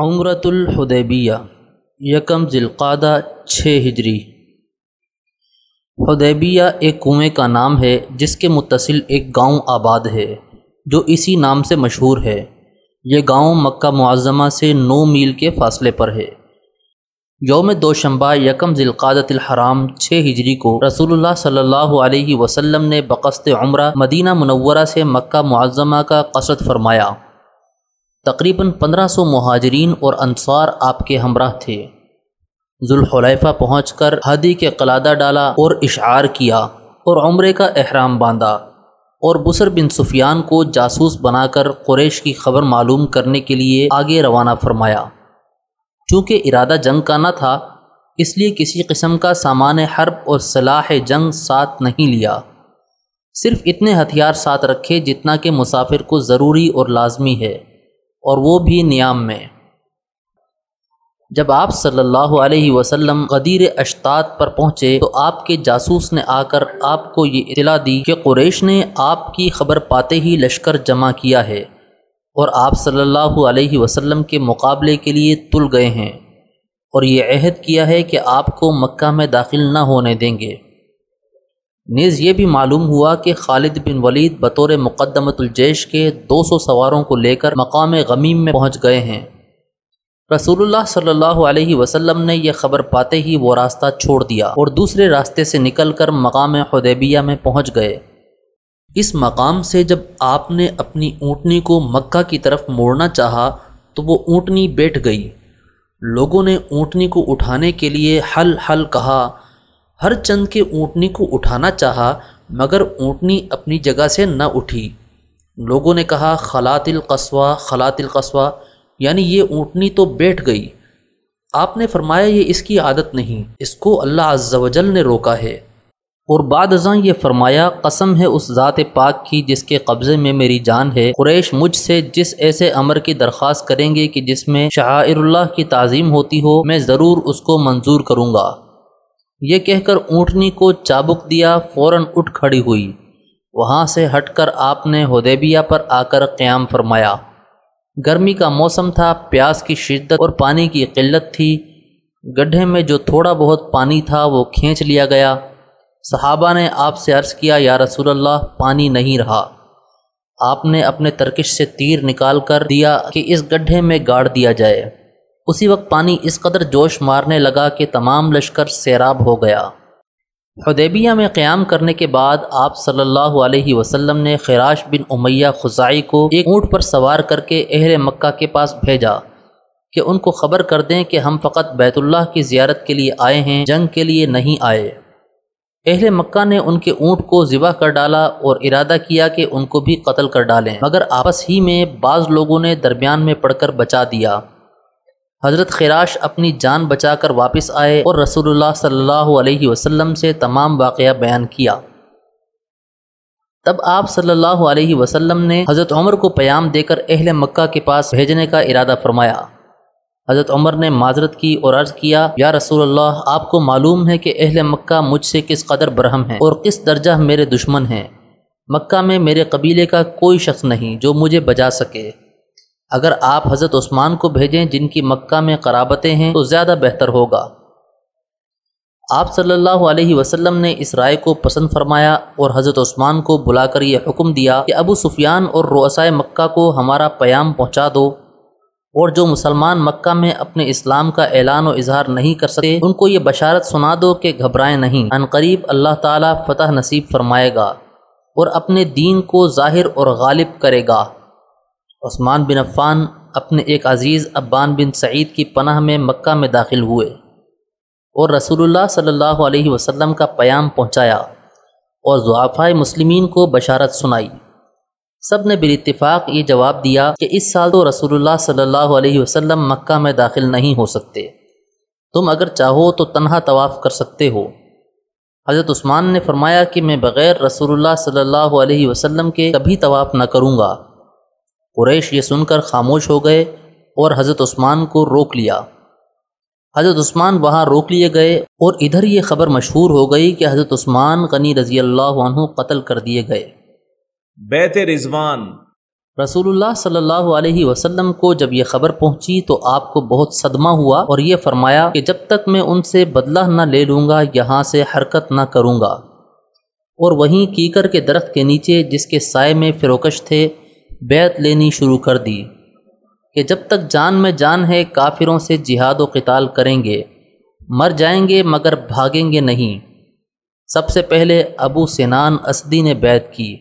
عمرۃ الحدیبیہ، یکم ذیلقادہ چھ ہجری۔ حدیبیہ ایک کنویں کا نام ہے، جس کے متصل ایک گاؤں آباد ہے، جو اسی نام سے مشہور ہے۔ یہ گاؤں مکہ معظمہ سے نو میل کے فاصلے پر ہے۔ یوم دوشنبہ یکم ذیلقادۃ الحرام، چھ ہجری کو رسول اللہ صلی اللہ علیہ وسلم نے بقصد عمرہ مدینہ منورہ سے مکہ معظمہ کا قصد فرمایا۔ تقریباً پندرہ سو مہاجرین اور انصار آپ کے ہمراہ تھے۔ ذوالحلیفہ پہنچ کر ہدی کے قلادہ ڈالا اور اشعار کیا اور عمرے کا احرام باندھا اور بسر بن سفیان کو جاسوس بنا کر قریش کی خبر معلوم کرنے کے لیے آگے روانہ فرمایا۔ چونکہ ارادہ جنگ کا نہ تھا، اس لیے کسی قسم کا سامان حرب اور صلاح جنگ ساتھ نہیں لیا۔ صرف اتنے ہتھیار ساتھ رکھے جتنا کہ مسافر کو ضروری اور لازمی ہے۔ اور وہ بھی نیام میں۔ جب آپ صلی اللہ علیہ وسلم غدیر اشتاط پر پہنچے تو آپ کے جاسوس نے آ کر آپ کو یہ اطلاع دی کہ قریش نے آپ کی خبر پاتے ہی لشکر جمع کیا ہے اور آپ صلی اللہ علیہ وسلم کے مقابلے کے لیے تل گئے ہیں اور یہ عہد کیا ہے کہ آپ کو مکہ میں داخل نہ ہونے دیں گے۔ نیز یہ بھی معلوم ہوا کہ خالد بن ولید بطور مقدمت الجیش کے دو سو سواروں کو لے کر مقام غمیم میں پہنچ گئے ہیں۔ رسول اللہ صلی اللہ علیہ وسلم نے یہ خبر پاتے ہی وہ راستہ چھوڑ دیا اور دوسرے راستے سے نکل کر مقام حدیبیہ میں پہنچ گئے۔ اس مقام سے جب آپ نے اپنی اونٹنی کو مکہ کی طرف موڑنا چاہا تو وہ اونٹنی بیٹھ گئی۔ لوگوں نے اونٹنی کو اٹھانے کے لیے حل حل کہا۔ ہر چند کے اونٹنی کو اٹھانا چاہا، مگر اونٹنی اپنی جگہ سے نہ اٹھی۔ لوگوں نے کہا خلاط القصوہ خلاط القصوہ یعنی یہ اونٹنی تو بیٹھ گئی۔ آپ نے فرمایا، یہ اس کی عادت نہیں، اس کو اللہ عز و جل نے روکا ہے۔ اور بعد ازاں یہ فرمایا، قسم ہے اس ذات پاک کی جس کے قبضے میں میری جان ہے۔ قریش مجھ سے جس ایسے امر کی درخواست کریں گے کہ جس میں شعائر اللہ کی تعظیم ہوتی ہو، میں ضرور اس کو منظور کروں گا۔ یہ کہہ کر اونٹنی کو چابک دیا، فوراً اٹھ کھڑی ہوئی۔ وہاں سے ہٹ کر آپ نے ہدیبیہ پر آ کر قیام فرمایا۔ گرمی کا موسم تھا، پیاس کی شدت اور پانی کی قلت تھی۔ گڈھے میں جو تھوڑا بہت پانی تھا، وہ کھینچ لیا گیا۔ صحابہ نے آپ سے عرض کیا، یا رسول اللہ، پانی نہیں رہا۔ آپ نے اپنے ترکش سے تیر نکال کر دیا کہ اس گڈھے میں گاڑ دیا جائے۔ اسی وقت پانی اس قدر جوش مارنے لگا کہ تمام لشکر سیراب ہو گیا۔ حدیبیہ میں قیام کرنے کے بعد آپ صلی اللہ علیہ وسلم نے خراش بن امیہ خزائی کو ایک اونٹ پر سوار کر کے اہل مکہ کے پاس بھیجا کہ ان کو خبر کر دیں کہ ہم فقط بیت اللہ کی زیارت کے لیے آئے ہیں، جنگ کے لیے نہیں آئے۔ اہل مکہ نے ان کے اونٹ کو ذبح کر ڈالا اور ارادہ کیا کہ ان کو بھی قتل کر ڈالیں۔ مگر آپس ہی میں بعض لوگوں نے درمیان میں پڑھ کر بچا دیا۔ حضرت خراش اپنی جان بچا کر واپس آئے اور رسول اللہ صلی اللہ علیہ وسلم سے تمام واقعہ بیان کیا۔ تب آپ صلی اللہ علیہ وسلم نے حضرت عمر کو پیام دے کر اہل مکہ کے پاس بھیجنے کا ارادہ فرمایا۔ حضرت عمر نے معذرت کی اور عرض کیا، یا رسول اللہ، آپ کو معلوم ہے کہ اہل مکہ مجھ سے کس قدر برہم ہیں اور کس درجہ میرے دشمن ہیں۔ مکہ میں میرے قبیلے کا کوئی شخص نہیں جو مجھے بجا سکے۔ اگر آپ حضرت عثمان کو بھیجیں جن کی مکہ میں قرابتیں ہیں، تو زیادہ بہتر ہوگا۔ آپ صلی اللہ علیہ وسلم نے اس رائے کو پسند فرمایا اور حضرت عثمان کو بلا کر یہ حکم دیا کہ ابو سفیان اور روسائے مکہ کو ہمارا پیام پہنچا دو اور جو مسلمان مکہ میں اپنے اسلام کا اعلان و اظہار نہیں کر سکے، ان کو یہ بشارت سنا دو کہ گھبرائیں نہیں۔ ان قریب اللہ تعالیٰ فتح نصیب فرمائے گا اور اپنے دین کو ظاہر اور غالب کرے گا۔ عثمان بن عفان اپنے ایک عزیز ابان بن سعید کی پناہ میں مکہ میں داخل ہوئے اور رسول اللہ صلی اللہ علیہ وسلم کا پیام پہنچایا اور ضعفۂ مسلمین کو بشارت سنائی۔ سب نے بالاتفاق یہ جواب دیا کہ اس سال تو رسول اللہ صلی اللہ علیہ وسلم مکہ میں داخل نہیں ہو سکتے۔ تم اگر چاہو تو تنہا طواف کر سکتے ہو۔ حضرت عثمان نے فرمایا کہ میں بغیر رسول اللہ صلی اللہ علیہ وسلم کے کبھی طواف نہ کروں گا۔ قریش یہ سن کر خاموش ہو گئے اور حضرت عثمان کو روک لیا۔ حضرت عثمان وہاں روک لیے گئے اور ادھر یہ خبر مشہور ہو گئی کہ حضرت عثمان غنی رضی اللہ عنہ قتل کر دیے گئے۔ بیت رضوان۔ رسول اللہ صلی اللہ علیہ وسلم کو جب یہ خبر پہنچی تو آپ کو بہت صدمہ ہوا اور یہ فرمایا کہ جب تک میں ان سے بدلہ نہ لے لوں گا یہاں سے حرکت نہ کروں گا۔ اور وہیں کیکر کے درخت کے نیچے جس کے سائے میں فروکش تھے بیت لینی شروع کر دی کہ جب تک جان میں جان ہے، کافروں سے جہاد و قتال کریں گے، مر جائیں گے مگر بھاگیں گے نہیں۔ سب سے پہلے ابو سنان اسدی نے بیت کی۔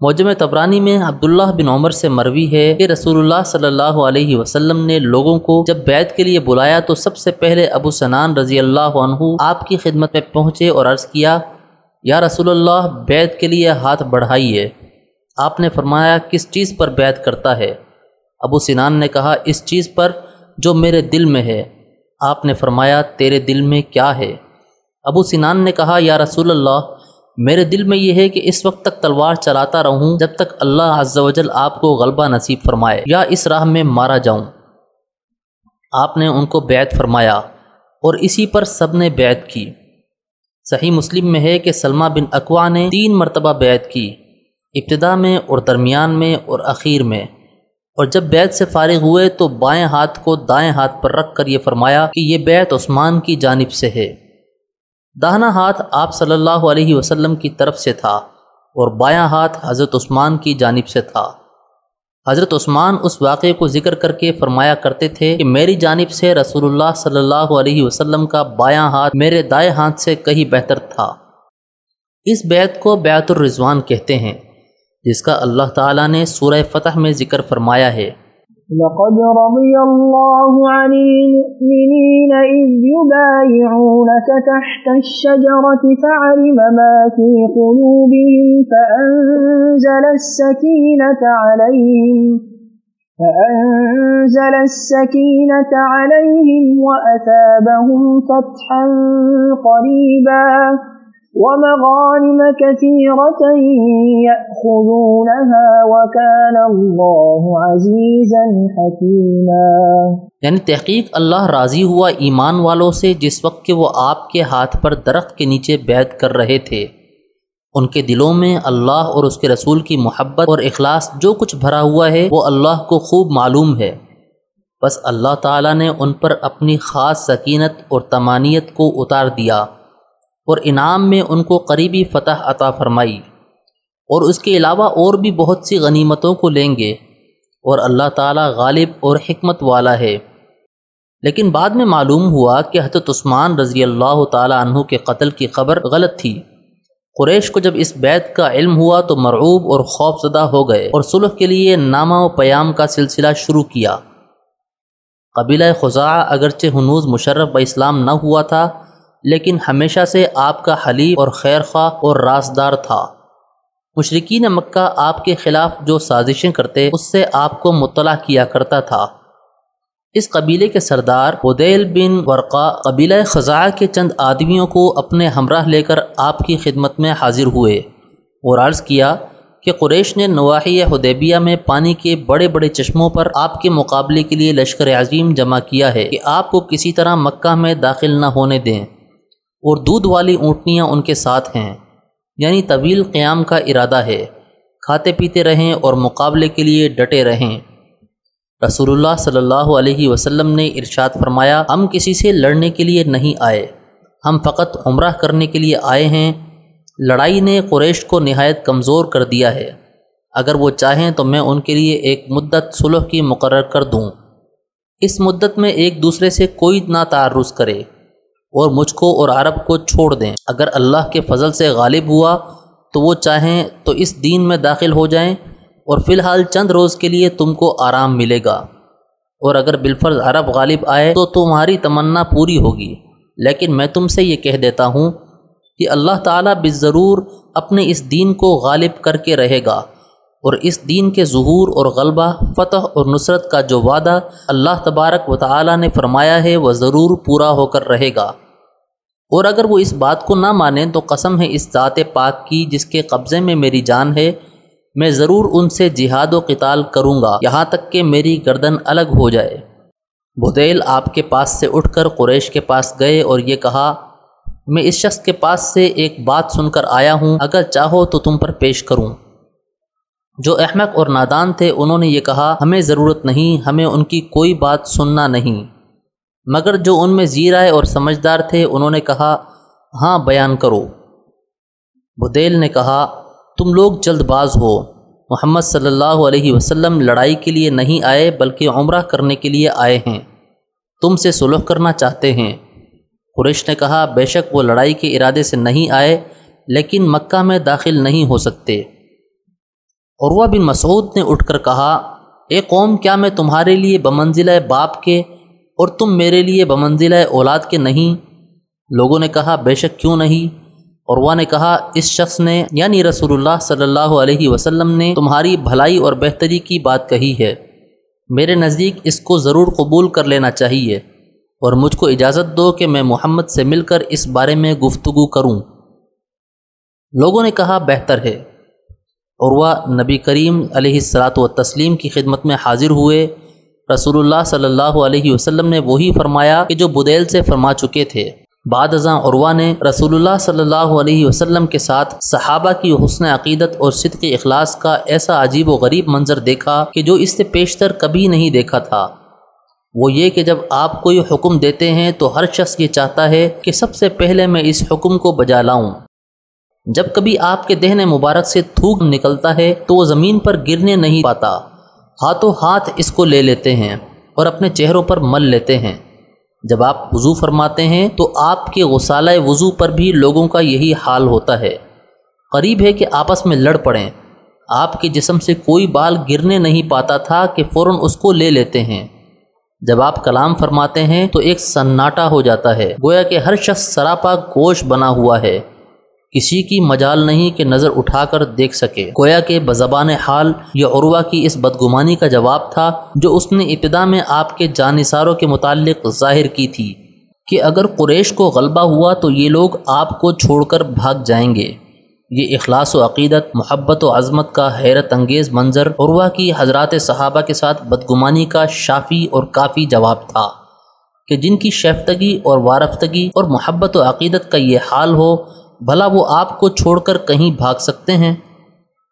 موجم تبرانی میں عبداللہ بن عمر سے مروی ہے کہ رسول اللہ صلی اللہ علیہ وسلم نے لوگوں کو جب بیت کے لیے بلایا تو سب سے پہلے ابو سنان رضی اللہ عنہ آپ کی خدمت میں پہنچے اور عرض کیا، یا رسول اللہ بیت کے لیے ہاتھ بڑھائیے۔ آپ نے فرمایا کس چیز پر بیت کرتا ہے؟ ابو سنان نے کہا، اس چیز پر جو میرے دل میں ہے۔ آپ نے فرمایا، تیرے دل میں کیا ہے؟ ابو سنان نے کہا، یا رسول اللہ، میرے دل میں یہ ہے کہ اس وقت تک تلوار چلاتا رہوں جب تک اللہ عز و جل آپ کو غلبہ نصیب فرمائے یا اس راہ میں مارا جاؤں۔ آپ نے ان کو بیعت فرمایا اور اسی پر سب نے بیعت کی۔ صحیح مسلم میں ہے کہ سلمہ بن اقوا نے تین مرتبہ بیعت کی۔ ابتدا میں اور درمیان میں اور اخیر میں۔ اور جب بیت سے فارغ ہوئے تو بائیں ہاتھ کو دائیں ہاتھ پر رکھ کر یہ فرمایا کہ یہ بیت عثمان کی جانب سے ہے۔ داہنا ہاتھ آپ صلی اللہ علیہ وسلم کی طرف سے تھا اور بایاں ہاتھ حضرت عثمان کی جانب سے تھا۔ حضرت عثمان اس واقعے کو ذکر کر کے فرمایا کرتے تھے کہ میری جانب سے رسول اللہ صلی اللہ علیہ وسلم کا بایاں ہاتھ میرے دائیں ہاتھ سے کہیں بہتر تھا۔ اس بیت کو بیت الرضوان کہتے ہیں۔ جس کا اللہ تعالیٰ نے سورہ فتح میں ذکر فرمایا ہے۔ لقد رضي الله عن المؤمنين إذ يبايعونك تحت الشجرة فعلم ما في قلوبهم فأنزل السكينة عليهم، فأنزل السكينة عليهم وأثابهم فتحا قريبا ومغانم كثيرة يأخذونها وكان الله عزيزا حكيما. یعنی تحقیق اللہ راضی ہوا ایمان والوں سے جس وقت کہ وہ آپ کے ہاتھ پر درخت کے نیچے بیعت کر رہے تھے۔ ان کے دلوں میں اللہ اور اس کے رسول کی محبت اور اخلاص جو کچھ بھرا ہوا ہے، وہ اللہ کو خوب معلوم ہے۔ بس اللہ تعالیٰ نے ان پر اپنی خاص سکینت اور تمانیت کو اتار دیا۔ اور انعام میں ان کو قریبی فتح عطا فرمائی۔ اور اس کے علاوہ اور بھی بہت سی غنیمتوں کو لیں گے۔ اور اللہ تعالیٰ غالب اور حکمت والا ہے۔ لیکن بعد میں معلوم ہوا کہ حضرت عثمان رضی اللہ تعالیٰ عنہ کے قتل کی خبر غلط تھی۔ قریش کو جب اس بیت کا علم ہوا تو مرعوب اور خوف زدہ ہو گئے اور صلح کے لیے نامہ و پیام کا سلسلہ شروع کیا۔ قبیلہ خزاں اگرچہ ہنوز مشرف ب اسلام نہ ہوا تھا لیکن ہمیشہ سے آپ کا حلیف اور خیر خواہ اور رازدار تھا۔ مشرقین مکہ آپ کے خلاف جو سازشیں کرتے، اس سے آپ کو مطلع کیا کرتا تھا۔ اس قبیلے کے سردار ادیل بن ورقا قبیلہ خزاں کے چند آدمیوں کو اپنے ہمراہ لے کر آپ کی خدمت میں حاضر ہوئے اور عرض کیا کہ قریش نے نواحی حدیبیہ میں پانی کے بڑے بڑے چشموں پر آپ کے مقابلے کے لیے لشکر عظیم جمع کیا ہے کہ آپ کو کسی طرح مکہ میں داخل نہ ہونے دیں۔ اور دودھ والی اونٹنیاں ان کے ساتھ ہیں۔ یعنی طویل قیام کا ارادہ ہے۔ کھاتے پیتے رہیں اور مقابلے کے لیے ڈٹے رہیں۔ رسول اللہ صلی اللہ علیہ وسلم نے ارشاد فرمایا، ہم کسی سے لڑنے کے لیے نہیں آئے۔ ہم فقط عمرہ کرنے کے لیے آئے ہیں۔ لڑائی نے قریش کو نہایت کمزور کر دیا ہے۔ اگر وہ چاہیں تو میں ان کے لیے ایک مدت صلح کی مقرر کر دوں۔ اس مدت میں ایک دوسرے سے کوئی نہ تعرض کرے۔ اور مجھ کو اور عرب کو چھوڑ دیں۔ اگر اللہ کے فضل سے غالب ہوا تو وہ چاہیں تو اس دین میں داخل ہو جائیں اور فی الحال چند روز کے لیے تم کو آرام ملے گا۔ اور اگر بالفرض عرب غالب آئے تو تمہاری تمنا پوری ہوگی۔ لیکن میں تم سے یہ کہہ دیتا ہوں کہ اللہ تعالیٰ بضرور اپنے اس دین کو غالب کر کے رہے گا۔ اور اس دین کے ظہور اور غلبہ، فتح اور نصرت کا جو وعدہ اللہ تبارک و تعالیٰ نے فرمایا ہے وہ ضرور پورا ہو کر رہے گا۔ اور اگر وہ اس بات کو نہ مانیں تو قسم ہے اس ذات پاک کی جس کے قبضے میں میری جان ہے، میں ضرور ان سے جہاد و قتال کروں گا، یہاں تک کہ میری گردن الگ ہو جائے۔ بدیل آپ کے پاس سے اٹھ کر قریش کے پاس گئے اور یہ کہا، میں اس شخص کے پاس سے ایک بات سن کر آیا ہوں، اگر چاہو تو تم پر پیش کروں۔ جو احمق اور نادان تھے، انہوں نے یہ کہا، ہمیں ضرورت نہیں، ہمیں ان کی کوئی بات سننا نہیں۔ مگر جو ان میں زیر آئے اور سمجھدار تھے، انہوں نے کہا ہاں بیان کرو۔ بدیل نے کہا، تم لوگ جلد باز ہو۔ محمد صلی اللہ علیہ وسلم لڑائی کے لیے نہیں آئے، بلکہ عمرہ کرنے کے لیے آئے ہیں۔ تم سے سلح کرنا چاہتے ہیں۔ قریش نے کہا، بے شک وہ لڑائی کے ارادے سے نہیں آئے، لیکن مکہ میں داخل نہیں ہو سکتے۔ عروہ بن مسعود نے اٹھ کر کہا، اے قوم، کیا میں تمہارے لیے بمنزلہ باپ کے اور تم میرے لیے بمنزلہ اولاد کے نہیں۔ لوگوں نے کہا، بے شک کیوں نہیں؟ عروہ نے کہا، اس شخص نے یعنی رسول اللہ صلی اللہ علیہ وسلم نے تمہاری بھلائی اور بہتری کی بات کہی ہے۔ میرے نزدیک اس کو ضرور قبول کر لینا چاہیے اور مجھ کو اجازت دو کہ میں محمد سے مل کر اس بارے میں گفتگو کروں۔ لوگوں نے کہا، بہتر ہے۔ عروہ نبی کریم علیہ السلاۃ و تسلیم کی خدمت میں حاضر ہوئے۔ رسول اللہ صلی اللہ علیہ وسلم نے وہی فرمایا کہ جو بدیل سے فرما چکے تھے۔ بعد ازاں عروہ نے رسول اللہ صلی اللہ علیہ وسلم کے ساتھ صحابہ کی حسن عقیدت اور صدق اخلاص کا ایسا عجیب و غریب منظر دیکھا کہ جو اس سے پیشتر کبھی نہیں دیکھا تھا۔ وہ یہ کہ جب آپ کوئی حکم دیتے ہیں تو ہر شخص یہ چاہتا ہے کہ سب سے پہلے میں اس حکم کو بجا لاؤں۔ جب کبھی آپ کے دہن مبارک سے تھوک نکلتا ہے تو وہ زمین پر گرنے نہیں پاتا۔ ہاتھوں ہاتھ اس کو لے لیتے ہیں اور اپنے چہروں پر مل لیتے ہیں۔ جب آپ وضو فرماتے ہیں تو آپ کے غسالہ وضو پر بھی لوگوں کا یہی حال ہوتا ہے۔ قریب ہے کہ آپس میں لڑ پڑیں۔ آپ کے جسم سے کوئی بال گرنے نہیں پاتا تھا کہ فوراً اس کو لے لیتے ہیں۔ جب آپ کلام فرماتے ہیں تو ایک سناٹا ہو جاتا ہے۔ گویا کہ ہر شخص سراپا گوش بنا ہوا ہے۔ کسی کی مجال نہیں کہ نظر اٹھا کر دیکھ سکے۔ گویا کہ بزبان حال یا عروہ کی اس بدگمانی کا جواب تھا جو اس نے ابتدا میں آپ کے جانصاروں کے متعلق ظاہر کی تھی کہ اگر قریش کو غلبہ ہوا تو یہ لوگ آپ کو چھوڑ کر بھاگ جائیں گے۔ یہ اخلاص و عقیدت، محبت و عظمت کا حیرت انگیز منظر عروہ کی حضرات صحابہ کے ساتھ بدگمانی کا شافی اور کافی جواب تھا کہ جن کی شیفتگی اور وارفتگی اور محبت و عقیدت کا یہ حال ہو بھلا وہ آپ کو چھوڑ کر کہیں بھاگ سکتے ہیں؟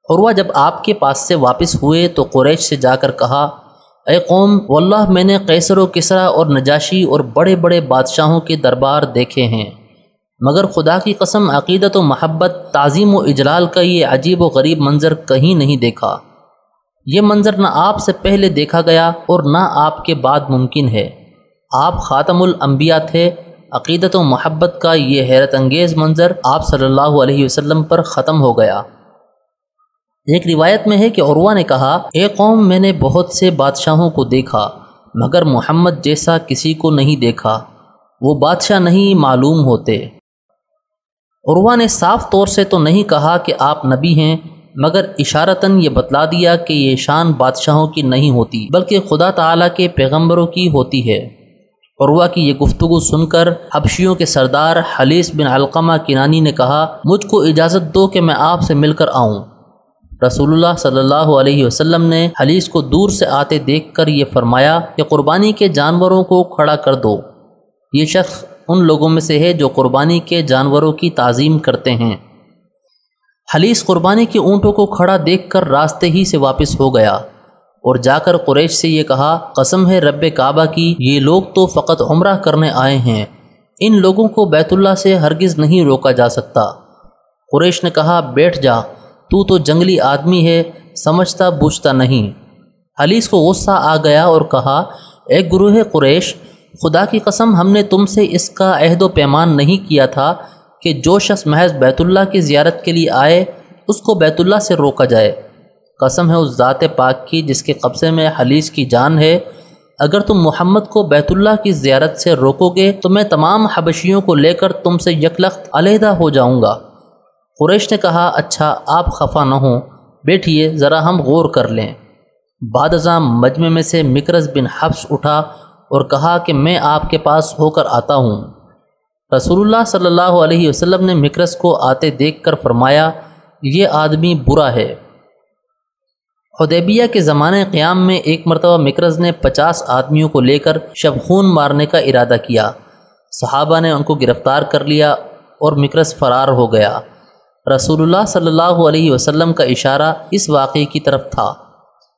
عروہ جب آپ کے پاس سے واپس ہوئے تو قریش سے جا کر کہا، اے قوم، واللہ میں نے قیصر و کسرا اور نجاشی اور بڑے بڑے بادشاہوں کے دربار دیکھے ہیں، مگر خدا کی قسم عقیدت و محبت، تعظیم و اجلال کا یہ عجیب و غریب منظر کہیں نہیں دیکھا۔ یہ منظر نہ آپ سے پہلے دیکھا گیا اور نہ آپ کے بعد ممکن ہے۔ آپ خاتم الانبیاء تھے عقیدت و محبت کا یہ حیرت انگیز منظر آپ صلی اللہ علیہ وسلم پر ختم ہو گیا۔ ایک روایت میں ہے کہ عروہ نے کہا، اے قوم، میں نے بہت سے بادشاہوں کو دیکھا، مگر محمد جیسا کسی کو نہیں دیکھا، وہ بادشاہ نہیں معلوم ہوتے۔ عروہ نے صاف طور سے تو نہیں کہا کہ آپ نبی ہیں، مگر اشارتاً یہ بتلا دیا کہ یہ شان بادشاہوں کی نہیں ہوتی، بلکہ خدا تعالیٰ کے پیغمبروں کی ہوتی ہے۔ عروہ کی یہ گفتگو سن کر حبشیوں کے سردار حلیث بن علقمہ کنانی نے کہا، مجھ کو اجازت دو کہ میں آپ سے مل کر آؤں. رسول اللہ صلی اللہ علیہ وسلم نے حلیث کو دور سے آتے دیکھ کر یہ فرمایا کہ قربانی کے جانوروں کو کھڑا کر دو۔ یہ شخص ان لوگوں میں سے ہے جو قربانی کے جانوروں کی تعظیم کرتے ہیں۔ حلیث قربانی کے اونٹوں کو کھڑا دیکھ کر راستے ہی سے واپس ہو گیا۔ اور جا کر قریش سے یہ کہا، قسم ہے رب کعبہ کی، یہ لوگ تو فقط عمرہ کرنے آئے ہیں۔ ان لوگوں کو بیت اللہ سے ہرگز نہیں روکا جا سکتا۔ قریش نے کہا، بیٹھ جا، تو تو جنگلی آدمی ہے، سمجھتا بوجھتا نہیں۔ حلیث کو غصہ آ گیا اور کہا، اے گروہ قریش، خدا کی قسم ہم نے تم سے اس کا عہد و پیمان نہیں کیا تھا کہ جو شخص محض بیت اللہ کی زیارت کے لیے آئے، اس کو بیت اللہ سے روکا جائے۔ قسم ہے اس ذات پاک کی جس کے قبضے میں حلیث کی جان ہے۔ اگر تم محمد کو بیت اللہ کی زیارت سے روکو گے تو میں تمام حبشیوں کو لے کر تم سے یکلخت علیحدہ ہو جاؤں گا۔ قریش نے کہا اچھا آپ خفا نہ ہوں۔ بیٹھیے، ذرا ہم غور کر لیں۔ بعد ازاں مجمع میں سے مکرز بن حفظ اٹھا اور کہا کہ میں آپ کے پاس ہو کر آتا ہوں۔ رسول اللہ صلی اللہ علیہ وسلم نے مکرس کو آتے دیکھ کر فرمایا، یہ آدمی برا ہے۔ حدیبیہ کے زمانے قیام میں ایک مرتبہ مکرز نے پچاس آدمیوں کو لے کر شب خون مارنے کا ارادہ کیا۔ صحابہ نے ان کو گرفتار کر لیا اور مکرز فرار ہو گیا۔ رسول اللہ صلی اللہ علیہ وسلم کا اشارہ اس واقعے کی طرف تھا۔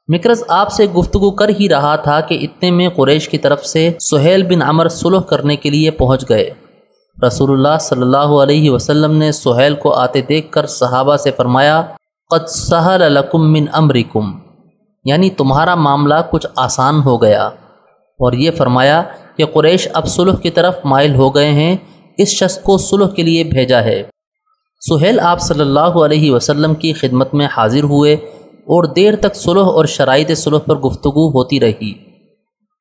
مکرز آپ سے گفتگو کر ہی رہا تھا کہ اتنے میں قریش کی طرف سے سہیل بن عمر صلح کرنے کے لیے پہنچ گئے۔ رسول اللہ صلی اللہ علیہ وسلم نے سہیل کو آتے دیکھ کر صحابہ سے فرمایا قد سہل لکم من امرکم یعنی تمہارا معاملہ کچھ آسان ہو گیا اور یہ فرمایا کہ قریش اب صلح کی طرف مائل ہو گئے ہیں، اس شخص کو صلح کے لیے بھیجا ہے۔ سہیل آپ صلی اللہ علیہ وسلم کی خدمت میں حاضر ہوئے اور دیر تک صلح اور شرائط صلح پر گفتگو ہوتی رہی۔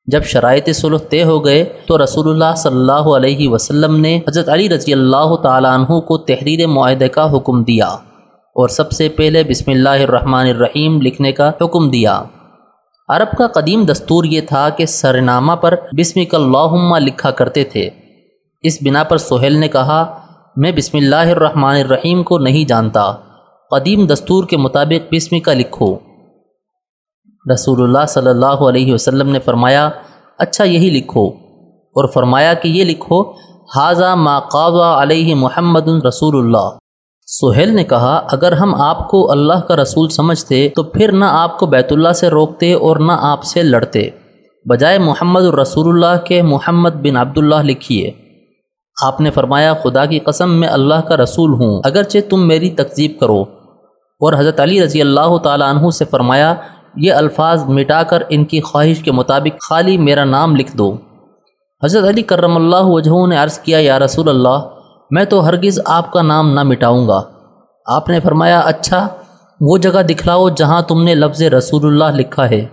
جب شرائط صلح طے ہو گئے تو رسول اللہ صلی اللہ علیہ وسلم نے حضرت علی رضی اللہ تعالیٰ عنہ کو تحریر معاہدے کا حکم دیا۔ اور سب سے پہلے بسم اللہ الرحمن الرحیم لکھنے کا حکم دیا۔ عرب کا قدیم دستور یہ تھا کہ سرنامہ پر بسم اللہم لکھا کرتے تھے۔ اس بنا پر سہیل نے کہا، میں بسم اللہ الرحمن الرحیم کو نہیں جانتا۔ قدیم دستور کے مطابق بسم کا لکھو۔ رسول اللہ صلی اللہ علیہ وسلم نے فرمایا اچھا یہی لکھو۔ اور فرمایا کہ یہ لکھو حاضہ ما قاضہ علیہ محمد رسول اللہ۔ سہیل نے کہا، اگر ہم آپ کو اللہ کا رسول سمجھتے تو پھر نہ آپ کو بیت اللہ سے روکتے اور نہ آپ سے لڑتے۔ بجائے محمد الرسول اللہ کے محمد بن عبداللہ لکھیے، آپ نے فرمایا، خدا کی قسم میں اللہ کا رسول ہوں، اگرچہ تم میری تکذیب کرو۔ اور حضرت علی رضی اللہ تعالیٰ عنہ سے فرمایا، یہ الفاظ مٹا کر ان کی خواہش کے مطابق خالی میرا نام لکھ دو۔ حضرت علی کرم اللہ وجہ نے عرض کیا، یا رسول اللہ میں تو ہرگز آپ کا نام نہ مٹاؤں گا۔ آپ نے فرمایا اچھا وہ جگہ دکھلاؤ جہاں تم نے لفظ رسول اللہ لکھا ہے۔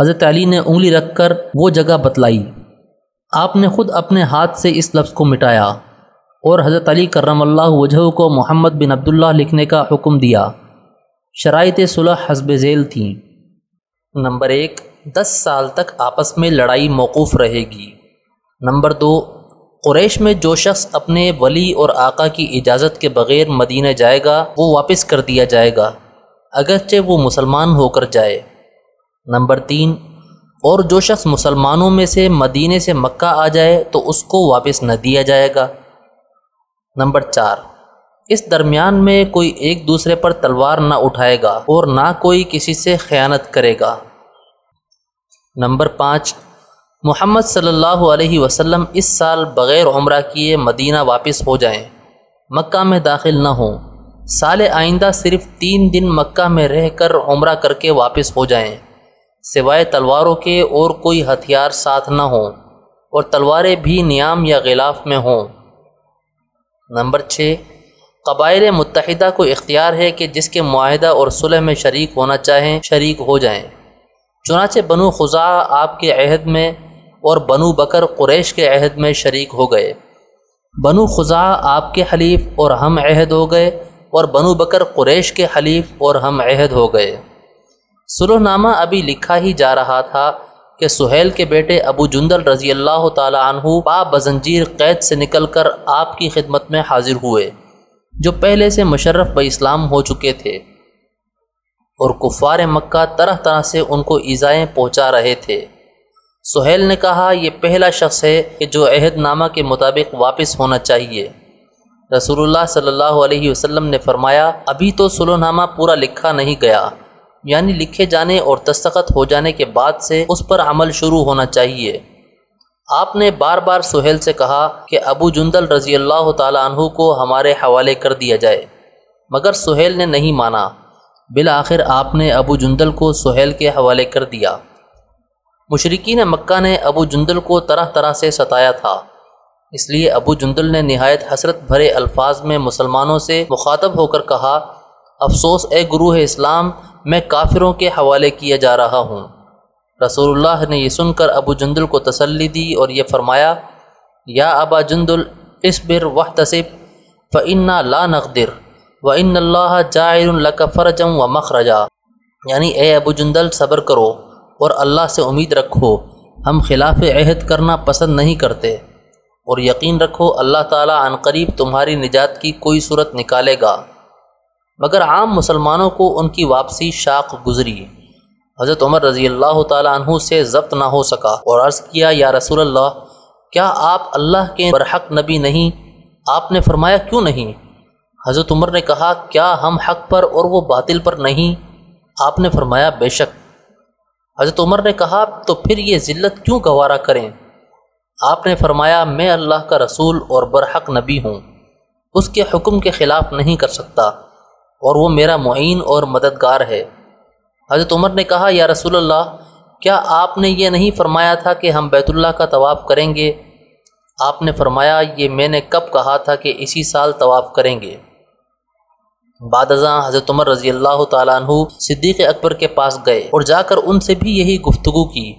حضرت علی نے انگلی رکھ کر وہ جگہ بتلائی۔ آپ نے خود اپنے ہاتھ سے اس لفظ کو مٹایا اور حضرت علی کرم اللہ وجہ کو محمد بن عبداللہ لکھنے کا حکم دیا۔ شرائط صلح حسب ذیل تھیں۔ نمبر ایک، دس سال تک آپس میں لڑائی موقوف رہے گی۔ نمبر دو قریش میں جو شخص اپنے ولی اور آقا کی اجازت کے بغیر مدینہ جائے گا، وہ واپس کر دیا جائے گا، اگرچہ وہ مسلمان ہو کر جائے۔ نمبر تین، اور جو شخص مسلمانوں میں سے مدینے سے مکہ آ جائے تو اس کو واپس نہ دیا جائے گا۔ نمبر چار، اس درمیان میں کوئی ایک دوسرے پر تلوار نہ اٹھائے گا اور نہ کوئی کسی سے خیانت کرے گا۔ نمبر پانچ محمد صلی اللہ علیہ وسلم اس سال بغیر عمرہ کیے مدینہ واپس ہو جائیں۔ مکہ میں داخل نہ ہوں۔ سال آئندہ صرف تین دن مکہ میں رہ کر عمرہ کر کے واپس ہو جائیں۔ سوائے تلواروں کے اور کوئی ہتھیار ساتھ نہ ہوں اور تلواریں بھی نیام یا غلاف میں ہوں۔ نمبر چھ، قبائل متحدہ کو اختیار ہے کہ جس کے معاہدہ اور صلح میں شریک ہونا چاہیں، شریک ہو جائیں۔ چنانچہ بنو خزا آپ کے عہد میں اور بنو بکر قریش کے عہد میں شریک ہو گئے۔ بنو خزا آپ کے حلیف اور ہم عہد ہو گئے اور بنو بکر قریش کے حلیف اور ہم عہد ہو گئے۔ سلو نامہ ابھی لکھا ہی جا رہا تھا کہ سہیل کے بیٹے ابو جندل رضی اللہ تعالیٰ عنہ پا بزنجیر قید سے نکل کر آپ کی خدمت میں حاضر ہوئے، جو پہلے سے مشرف ب اسلام ہو چکے تھے۔ اور کفار مکہ طرح طرح سے ان کو ایزائیں پہنچا رہے تھے۔ سہیل نے کہا، یہ پہلا شخص ہے کہ جو عہد نامہ کے مطابق واپس ہونا چاہیے۔ رسول اللہ صلی اللہ علیہ وسلم نے فرمایا، ابھی تو سلو نامہ پورا لکھا نہیں گیا یعنی لکھے جانے اور دستخط ہو جانے کے بعد سے اس پر عمل شروع ہونا چاہیے۔ آپ نے بار بار سہیل سے کہا کہ ابو جندل رضی اللہ تعالیٰ عنہ کو ہمارے حوالے کر دیا جائے، مگر سہیل نے نہیں مانا۔ بالآخر آپ نے ابو جندل کو سہیل کے حوالے کر دیا۔ مشرقین مکہ نے ابو جندل کو طرح طرح سے ستایا تھا۔ اس لیے ابو جندل نے نہایت حسرت بھرے الفاظ میں مسلمانوں سے مخاطب ہو کر کہا، افسوس، اے گروہ اسلام، میں کافروں کے حوالے کیا جا رہا ہوں۔ رسول اللہ نے یہ سن کر ابو جندل کو تسلی دی اور یہ فرمایا، یا ابا جندل اسبر و تصب فعنا لا نقدر و ان اللہ جائر الق فرجم و مخرجا۔ یعنی اے ابو جندل، صبر کرو۔ اور اللہ سے امید رکھو، ہم خلاف عہد کرنا پسند نہیں کرتے۔ اور یقین رکھو، اللہ تعالیٰ عنقریب تمہاری نجات کی کوئی صورت نکالے گا۔ مگر عام مسلمانوں کو ان کی واپسی شاق گزری۔ حضرت عمر رضی اللہ تعالیٰ عنہ سے ضبط نہ ہو سکا اور عرض کیا، یا رسول اللہ، کیا آپ اللہ کے برحق نبی نہیں؟ آپ نے فرمایا، کیوں نہیں؟ حضرت عمر نے کہا، کیا ہم حق پر اور وہ باطل پر نہیں؟ آپ نے فرمایا، بے شک۔ حضرت عمر نے کہا، تو پھر یہ ذلت کیوں گوارا کریں؟ آپ نے فرمایا، میں اللہ کا رسول اور برحق نبی ہوں، اس کے حکم کے خلاف نہیں کر سکتا، اور وہ میرا معین اور مددگار ہے۔ حضرت عمر نے کہا، یا رسول اللہ، کیا آپ نے یہ نہیں فرمایا تھا کہ ہم بیت اللہ کا طواف کریں گے؟ آپ نے فرمایا، یہ میں نے کب کہا تھا کہ اسی سال طواف کریں گے؟ بعد ازاں حضرت عمر رضی اللہ تعالیٰ عنہ صدیق اکبر کے پاس گئے اور جا کر ان سے بھی یہی گفتگو کی۔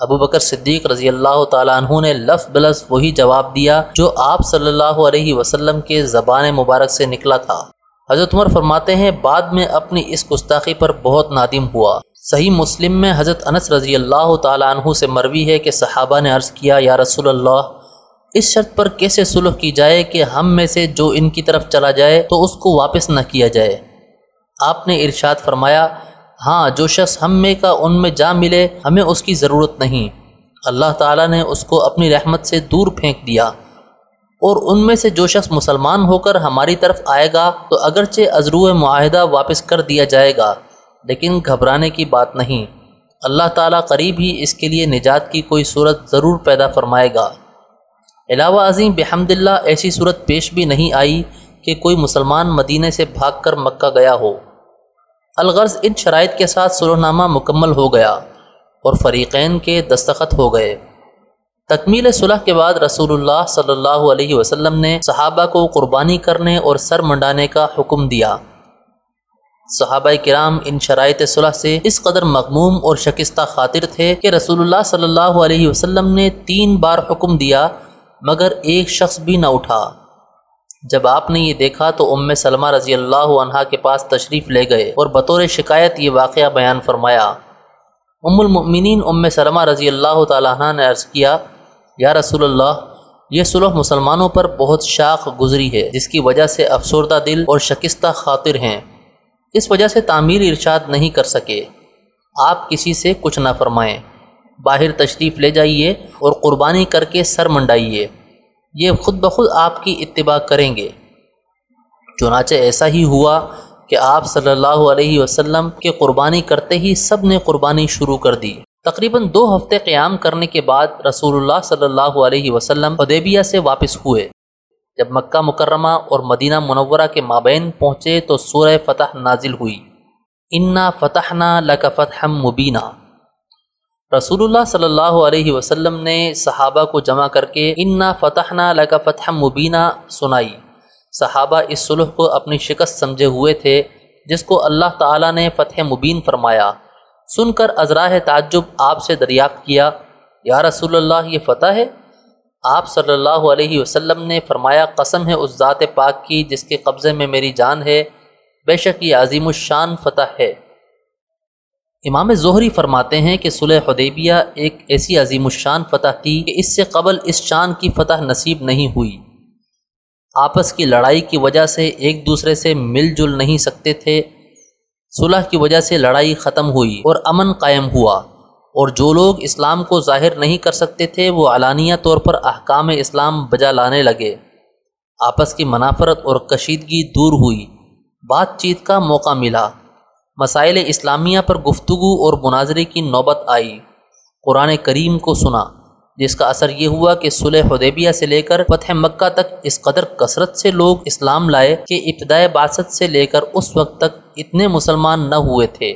ابو بکر صدیق رضی اللہ تعالیٰ عنہ نے لفظ بلفظ وہی جواب دیا جو آپ صلی اللہ علیہ وسلم کے زبان مبارک سے نکلا تھا۔ حضرت عمر فرماتے ہیں، بعد میں اپنی اس گستاخی پر بہت نادم ہوا۔ صحیح مسلم میں حضرت انس رضی اللہ تعالیٰ عنہ سے مروی ہے کہ صحابہ نے عرض کیا، یا رسول اللہ اس شرط پر کیسے سلح کی جائے کہ ہم میں سے جو ان کی طرف چلا جائے تو اس کو واپس نہ کیا جائے؟ آپ نے ارشاد فرمایا ہاں جو شخص ہم میں کا ان میں جا ملے، ہمیں اس کی ضرورت نہیں۔ اللہ تعالیٰ نے اس کو اپنی رحمت سے دور پھینک دیا۔ اور ان میں سے جو شخص مسلمان ہو کر ہماری طرف آئے گا تو اگرچہ ازرو معاہدہ واپس کر دیا جائے گا، لیکن گھبرانے کی بات نہیں۔ اللہ تعالیٰ قریب ہی اس کے لیے نجات کی کوئی صورت ضرور پیدا فرمائے گا۔ علاوہ عظیم بحمد اللہ ایسی صورت پیش بھی نہیں آئی کہ کوئی مسلمان مدینہ سے بھاگ کر مکہ گیا ہو۔ الغرض ان شرائط کے ساتھ سلح نامہ مکمل ہو گیا اور فریقین کے دستخط ہو گئے۔ تکمیل صلح کے بعد رسول اللہ صلی اللہ علیہ وسلم نے صحابہ کو قربانی کرنے اور سر منڈانے کا حکم دیا۔ صحابہ کرام ان شرائط صلح سے اس قدر مغموم اور شکستہ خاطر تھے کہ رسول اللہ صلی اللہ علیہ وسلم نے تین بار حکم دیا مگر ایک شخص بھی نہ اٹھا۔ جب آپ نے یہ دیکھا تو ام سلمہ رضی اللہ عنہ کے پاس تشریف لے گئے اور بطور شکایت یہ واقعہ بیان فرمایا۔ ام المؤمنین ام سلمہ رضی اللہ تعالیٰ عنہ نے عرض کیا، یا رسول اللہ، یہ صلح مسلمانوں پر بہت شاخ گزری ہے، جس کی وجہ سے افسردہ دل اور شکستہ خاطر ہیں۔ اس وجہ سے تعمیر ارشاد نہیں کر سکے۔ آپ کسی سے کچھ نہ فرمائیں۔ باہر تشریف لے جائیے اور قربانی کر کے سر منڈائیے۔ یہ خود بخود آپ کی اتباع کریں گے۔ چنانچہ ایسا ہی ہوا کہ آپ صلی اللہ علیہ وسلم کے قربانی کرتے ہی سب نے قربانی شروع کر دی۔ تقریباً دو ہفتے قیام کرنے کے بعد رسول اللہ صلی اللہ علیہ وسلم ادیبیہ سے واپس ہوئے۔ جب مکہ مکرمہ اور مدینہ منورہ کے مابین پہنچے تو سورہ فتح نازل ہوئی۔ انا فتح نا لک فتح مبینہ رسول اللہ صلی اللہ علیہ وسلم نے صحابہ کو جمع کر کے انا فتح نا لکا فتح مبینہ سنائی۔ صحابہ اس صلح کو اپنی شکست سمجھے ہوئے تھے، جس کو اللہ تعالیٰ نے فتح مبین فرمایا۔ سن کر ازراہ تعجب آپ سے دریافت کیا، یا رسول اللہ یہ فتح ہے؟ آپ صلی اللہ علیہ وسلم نے فرمایا، قسم ہے اس ذات پاک کی جس کے قبضے میں میری جان ہے، بے شک یہ عظیم الشان فتح ہے۔ امام ظہری فرماتے ہیں کہ صلح حدیبیہ ایک ایسی عظیم الشان فتح تھی کہ اس سے قبل اس شان کی فتح نصیب نہیں ہوئی۔ آپس کی لڑائی کی وجہ سے ایک دوسرے سے مل جل نہیں سکتے تھے۔ صلح کی وجہ سے لڑائی ختم ہوئی اور امن قائم ہوا۔ اور جو لوگ اسلام کو ظاہر نہیں کر سکتے تھے، وہ علانیہ طور پر احکام اسلام بجا لانے لگے۔ آپس کی منافرت اور کشیدگی دور ہوئی۔ بات چیت کا موقع ملا۔ مسائل اسلامیہ پر گفتگو اور مناظرے کی نوبت آئی۔ قرآن کریم کو سنا، جس کا اثر یہ ہوا کہ صلح حدیبیہ سے لے کر فتح مکہ تک اس قدر کثرت سے لوگ اسلام لائے کہ ابتدائے باسط سے لے کر اس وقت تک اتنے مسلمان نہ ہوئے تھے۔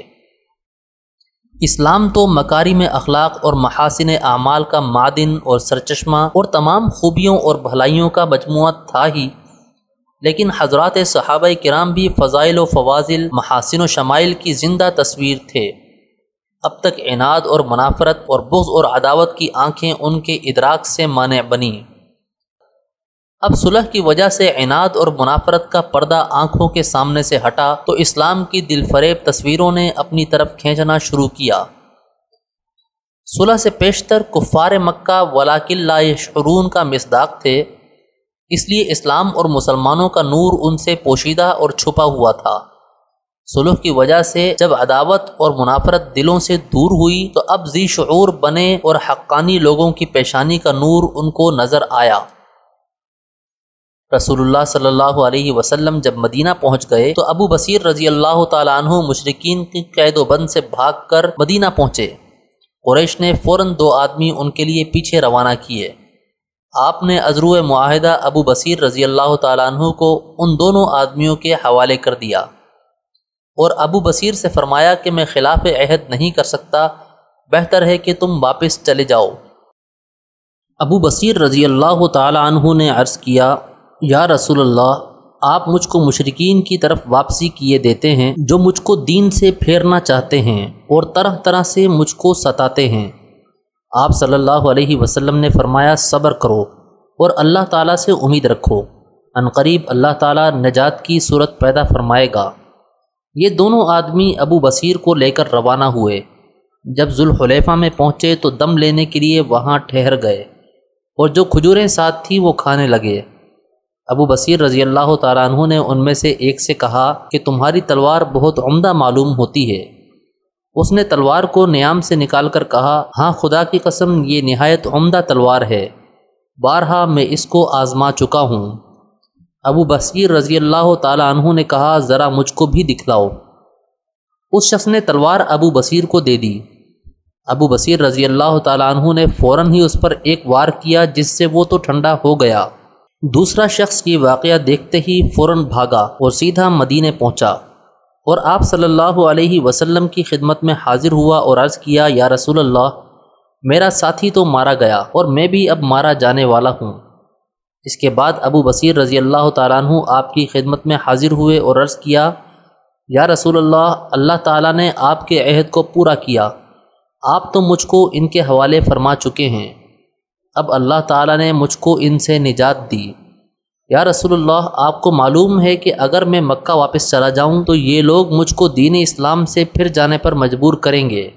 اسلام تو مکاری میں اخلاق اور محاسن اعمال کا معدن اور سرچشمہ اور تمام خوبیوں اور بھلائیوں کا مجموعہ تھا ہی۔ لیکن حضرات صحابہ کرام بھی فضائل و فواضل، محاسن و شمائل کی زندہ تصویر تھے۔ اب تک عناد اور منافرت اور بغض اور عداوت کی آنکھیں ان کے ادراک سے مانع بنیں۔ اب صلح کی وجہ سے عناد اور منافرت کا پردہ آنکھوں کے سامنے سے ہٹا تو اسلام کی دل فریب تصویروں نے اپنی طرف کھینچنا شروع کیا۔ صلح سے پیشتر کفار مکہ ولاک اللہ شعرون کا مصداق تھے۔ اس لیے اسلام اور مسلمانوں کا نور ان سے پوشیدہ اور چھپا ہوا تھا۔ سلوح کی وجہ سے جب عداوت اور منافرت دلوں سے دور ہوئی تو اب ذی شعور بنے اور حقانی لوگوں کی پیشانی کا نور ان کو نظر آیا۔ رسول اللہ صلی اللہ علیہ وسلم جب مدینہ پہنچ گئے تو ابو بصیر رضی اللہ تعالیٰ عنہ مشرقین کی قید و بند سے بھاگ کر مدینہ پہنچے۔ قریش نے فوراً دو آدمی ان کے لیے پیچھے روانہ کیے۔ آپ نے عزرو معاہدہ ابو بصیر رضی اللہ تعالیٰ عنہ کو ان دونوں آدمیوں کے حوالے کر دیا۔ اور ابو بصیر سے فرمایا کہ میں خلاف عہد نہیں کر سکتا، بہتر ہے کہ تم واپس چلے جاؤ۔ ابو بصیر رضی اللہ تعالی عنہ نے عرض کیا، یا رسول اللہ، آپ مجھ کو مشرقین کی طرف واپسی کیے دیتے ہیں جو مجھ کو دین سے پھیرنا چاہتے ہیں اور طرح طرح سے مجھ کو ستاتے ہیں۔ آپ صلی اللہ علیہ وسلم نے فرمایا، صبر کرو اور اللہ تعالیٰ سے امید رکھو۔ عنقریب اللہ تعالیٰ نجات کی صورت پیدا فرمائے گا۔ یہ دونوں آدمی ابو بصیر کو لے کر روانہ ہوئے۔ جب ذوالحلیفہ میں پہنچے تو دم لینے کے لیے وہاں ٹھہر گئے اور جو کھجوریں ساتھ تھی وہ کھانے لگے۔ ابو بصیر رضی اللہ تعالیٰ عنہ نے ان میں سے ایک سے کہا کہ تمہاری تلوار بہت عمدہ معلوم ہوتی ہے۔ اس نے تلوار کو نیام سے نکال کر کہا ہاں خدا کی قسم، یہ نہایت عمدہ تلوار ہے۔ بارہا، میں اس کو آزما چکا ہوں۔ ابو بصیر رضی اللہ تعالیٰ عنہ نے کہا، ذرا مجھ کو بھی دکھلاؤ۔ اس شخص نے تلوار ابو بصیر کو دے دی۔ ابو بصیر رضی اللہ تعالیٰ عنہ نے فوراً ہی اس پر ایک وار کیا، جس سے وہ تو ٹھنڈا ہو گیا۔ دوسرا شخص یہ واقعہ دیکھتے ہی فوراً بھاگا اور سیدھا مدینے پہنچا۔ اور آپ صلی اللہ علیہ وسلم کی خدمت میں حاضر ہوا اور عرض کیا، یا رسول اللہ، میرا ساتھی تو مارا گیا اور میں بھی اب مارا جانے والا ہوں۔ اس کے بعد ابو بصیر رضی اللہ تعالیٰ عنہ آپ کی خدمت میں حاضر ہوئے اور عرض کیا، یا رسول اللہ اللہ تعالیٰ نے آپ کے عہد کو پورا کیا۔ آپ تو مجھ کو ان کے حوالے فرما چکے ہیں۔ اب اللہ تعالیٰ نے مجھ کو ان سے نجات دی۔ یا رسول اللہ، آپ کو معلوم ہے کہ اگر میں مکہ واپس چلا جاؤں تو یہ لوگ مجھ کو دین اسلام سے پھر جانے پر مجبور کریں گے۔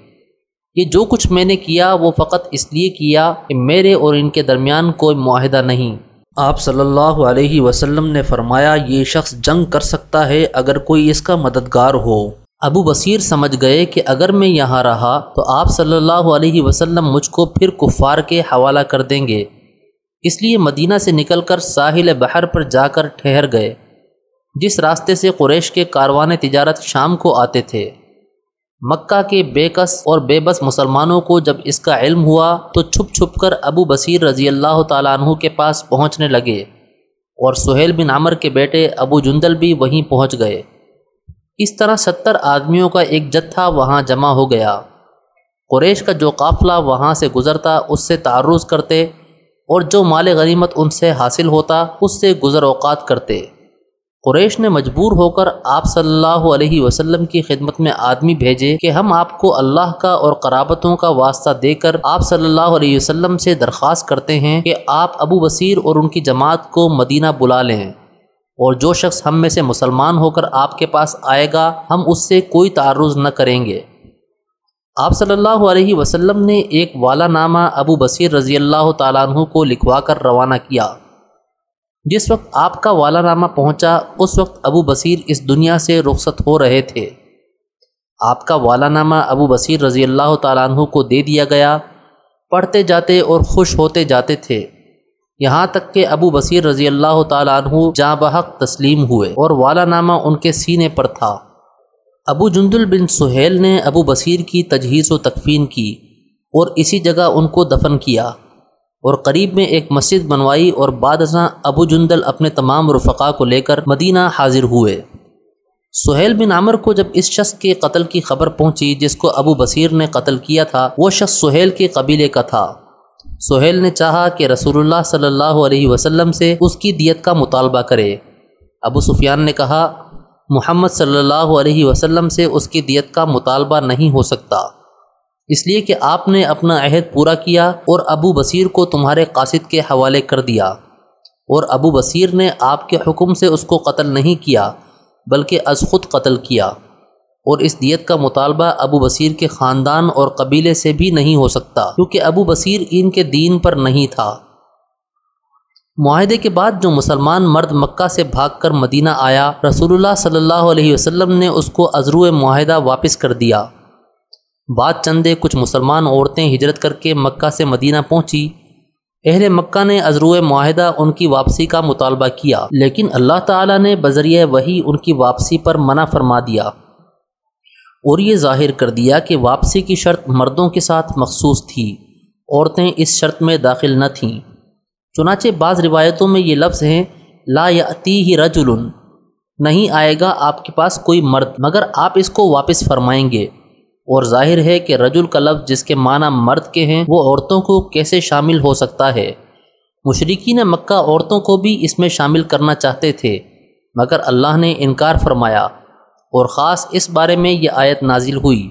یہ جو کچھ میں نے کیا، وہ فقط اس لیے کیا کہ میرے اور ان کے درمیان کوئی معاہدہ نہیں۔ آپ صلی اللہ علیہ وسلم نے فرمایا، یہ شخص جنگ کر سکتا ہے اگر کوئی اس کا مددگار ہو۔ ابو بصیر سمجھ گئے کہ اگر میں یہاں رہا تو آپ صلی اللہ علیہ وسلم مجھ کو پھر کفار کے حوالہ کر دیں گے۔ اس لیے مدینہ سے نکل کر ساحل بحر پر جا کر ٹھہر گئے۔ جس راستے سے قریش کے کاروان تجارت شام کو آتے تھے۔ مکہ کے بے کس اور بے بس مسلمانوں کو جب اس کا علم ہوا تو چھپ چھپ کر ابو بصیر رضی اللہ تعالیٰ عنہ کے پاس پہنچنے لگے اور سہیل بن عمر کے بیٹے ابو جندل بھی وہیں پہنچ گئے۔ اس طرح ستر آدمیوں کا ایک جتھا وہاں جمع ہو گیا۔ قریش کا جو قافلہ وہاں سے گزرتا، اس سے تعرض کرتے اور جو مال غنیمت ان سے حاصل ہوتا، اس سے گزر اوقات کرتے۔ قریش نے مجبور ہو کر آپ صلی اللہ علیہ وسلم کی خدمت میں آدمی بھیجے کہ ہم آپ کو اللہ کا اور قرابتوں کا واسطہ دے کر آپ صلی اللہ علیہ وسلم سے درخواست کرتے ہیں کہ آپ ابو بصیر اور ان کی جماعت کو مدینہ بلا لیں۔ اور جو شخص ہم میں سے مسلمان ہو کر آپ کے پاس آئے گا، ہم اس سے کوئی تعرض نہ کریں گے۔ آپ صلی اللہ علیہ وسلم نے ایک والا نامہ ابو بصیر رضی اللہ تعالیٰ عنہ کو لکھوا کر روانہ کیا۔ جس وقت آپ کا والا نامہ پہنچا، اس وقت ابو بصیر اس دنیا سے رخصت ہو رہے تھے۔ آپ کا والا نامہ ابو بصیر رضی اللہ تعالیٰ عنہ کو دے دیا گیا۔ پڑھتے جاتے اور خوش ہوتے جاتے تھے۔ یہاں تک کہ ابو بصیر رضی اللہ تعالیٰ عنہ جاں بحق تسلیم ہوئے اور والا نامہ ان کے سینے پر تھا۔ ابو جندل بن سہیل نے ابو بصیر کی تجہیز و تکفین کی اور اسی جگہ ان کو دفن کیا اور قریب میں ایک مسجد بنوائی اور بعد ازاں ابو جندل اپنے تمام رفقا کو لے کر مدینہ حاضر ہوئے۔ سہیل بن عامر کو جب اس شخص کے قتل کی خبر پہنچی جس کو ابو بصیر نے قتل کیا تھا، وہ شخص سہیل کے قبیلے کا تھا۔ سہیل نے چاہا کہ رسول اللہ صلی اللہ علیہ وسلم سے اس کی دیت کا مطالبہ کرے۔ ابو سفیان نے کہا محمد صلی اللہ علیہ وسلم سے اس کی دیت کا مطالبہ نہیں ہو سکتا۔ اس لیے کہ آپ نے اپنا عہد پورا کیا اور ابو بصیر کو تمہارے قاصد کے حوالے کر دیا۔ اور ابو بصیر نے آپ کے حکم سے اس کو قتل نہیں کیا، بلکہ از خود قتل کیا۔ اور اس دیت کا مطالبہ ابو بصیر کے خاندان اور قبیلے سے بھی نہیں ہو سکتا، کیونکہ ابو بصیر ان کے دین پر نہیں تھا۔ معاہدے کے بعد جو مسلمان مرد مکہ سے بھاگ کر مدینہ آیا، رسول اللہ صلی اللہ علیہ وسلم نے اس کو عزرو معاہدہ واپس کر دیا۔ بعد چندے کچھ مسلمان عورتیں ہجرت کر کے مکہ سے مدینہ پہنچی۔ اہل مکہ نے عزرو معاہدہ ان کی واپسی کا مطالبہ کیا، لیکن اللہ تعالیٰ نے بذریعہ وہی ان کی واپسی پر منع فرما دیا۔ اور یہ ظاہر کر دیا کہ واپسی کی شرط مردوں کے ساتھ مخصوص تھی، عورتیں اس شرط میں داخل نہ تھیں۔ چنانچہ بعض روایتوں میں یہ لفظ ہیں، لا یاتی ہی رجل نہیں آئے گا آپ کے پاس کوئی مرد، مگر آپ اس کو واپس فرمائیں گے۔ اور ظاہر ہے کہ رجل کا لفظ جس کے معنی مرد کے ہیں، وہ عورتوں کو کیسے شامل ہو سکتا ہے؟ مشرقین مکہ عورتوں کو بھی اس میں شامل کرنا چاہتے تھے، مگر اللہ نے انکار فرمایا۔ اور خاص اس بارے میں یہ آیت نازل ہوئی۔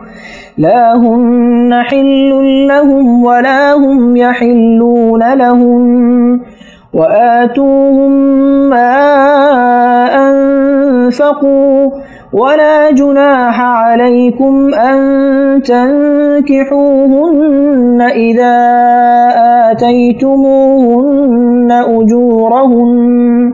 لا هن حل لهم ولا هم يحلون لهم وآتوهم ما أنفقوا ولا جناح عليكم أن تنكحوهن إذا آتيتموهن أجورهن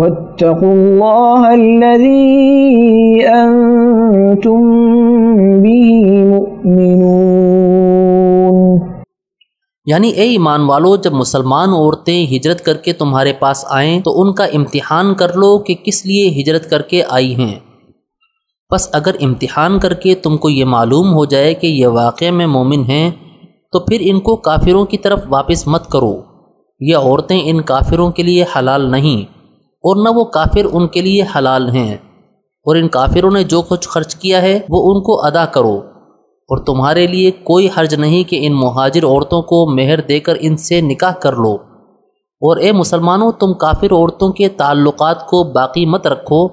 واتقوا الله الذي أنتم به مؤمنون. یعنی اے ایمان والو، جب مسلمان عورتیں ہجرت کر کے تمہارے پاس آئیں، تو ان کا امتحان کر لو کہ کس لیے ہجرت کر کے آئی ہیں۔ بس اگر امتحان کر کے تم کو یہ معلوم ہو جائے کہ یہ واقع میں مومن ہیں، تو پھر ان کو کافروں کی طرف واپس مت کرو۔ یہ عورتیں ان کافروں کے لیے حلال نہیں۔ اور نہ وہ کافر ان کے لیے حلال ہیں۔ اور ان کافروں نے جو کچھ خرچ کیا ہے، وہ ان کو ادا کرو۔ اور تمہارے لیے کوئی حرج نہیں کہ ان مہاجر عورتوں کو مہر دے کر ان سے نکاح کر لو۔ اور اے مسلمانوں، تم کافر عورتوں کے تعلقات کو باقی مت رکھو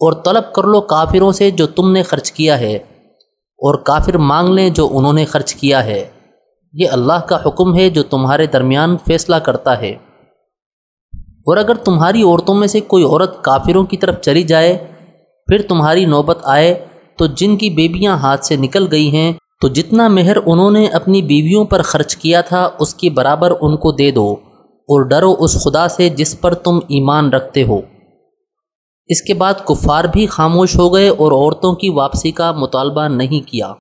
اور طلب کر لو کافروں سے جو تم نے خرچ کیا ہے۔ اور کافر مانگ لیں جو انہوں نے خرچ کیا ہے۔ یہ اللہ کا حکم ہے جو تمہارے درمیان فیصلہ کرتا ہے۔ اور اگر تمہاری عورتوں میں سے کوئی عورت کافروں کی طرف چلی جائے، پھر تمہاری نوبت آئے، تو جن کی بیویاں ہاتھ سے نکل گئی ہیں، تو جتنا مہر انہوں نے اپنی بیویوں پر خرچ کیا تھا، اس کی برابر ان کو دے دو، اور ڈرو اس خدا سے جس پر تم ایمان رکھتے ہو۔ اس کے بعد کفار بھی خاموش ہو گئے اور عورتوں کی واپسی کا مطالبہ نہیں کیا۔